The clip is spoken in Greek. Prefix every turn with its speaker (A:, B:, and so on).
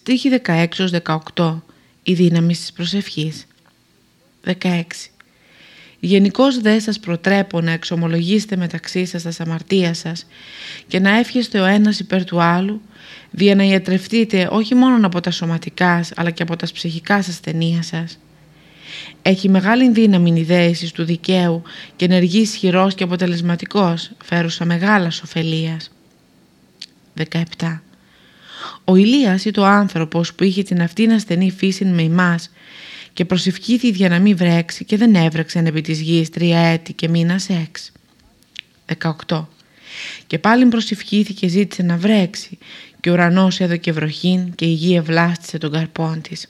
A: Στίχη 16-18 Η δύναμη της προσευχής 16 Γενικώς δε σας προτρέπω να εξομολογήσετε μεταξύ σας τα αμαρτία σας και να εύχεστε ο ένας υπέρ του άλλου, δια να ιατρευτείτε όχι μόνο από τα σωματικά αλλά και από τα ψυχικά σας ταινία σας. Έχει μεγάλη δύναμη η δέηση του δικαίου και ενεργεί ισχυρός και αποτελεσματικός, φέρουσα μεγάλας ωφελίας. 17. Ο Ηλίας ή το άνθρωπος που είχε την αυτήν ασθενή φύση με εμάς και προσευχήθη για να μην βρέξει και δεν έβρεξαν επί της γης τρία έτη και μήνας έξι. 18. Και πάλι προσευχήθηκε και ζήτησε να βρέξει και ο ουρανός έδωκε βροχήν και η γη ευλάστησε τον καρπόν της.